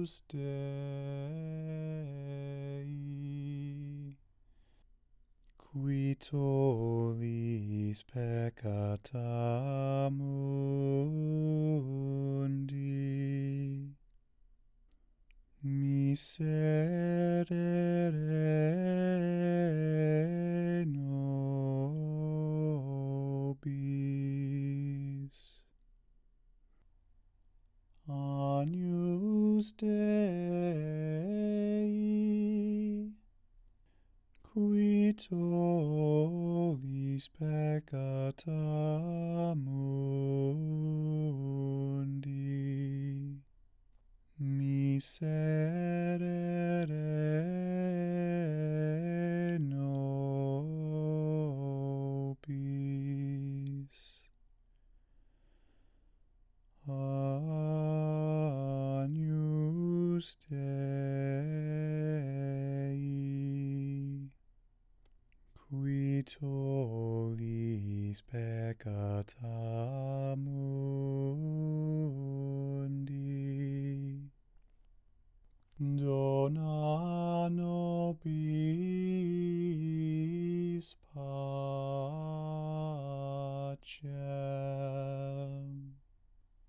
Agnus Dei. Qui tollis peccata mundi miserere Agnus Dei, qui tollis peccata mundi, miserere Deus qui tollis peccata mundi dona nobis pacem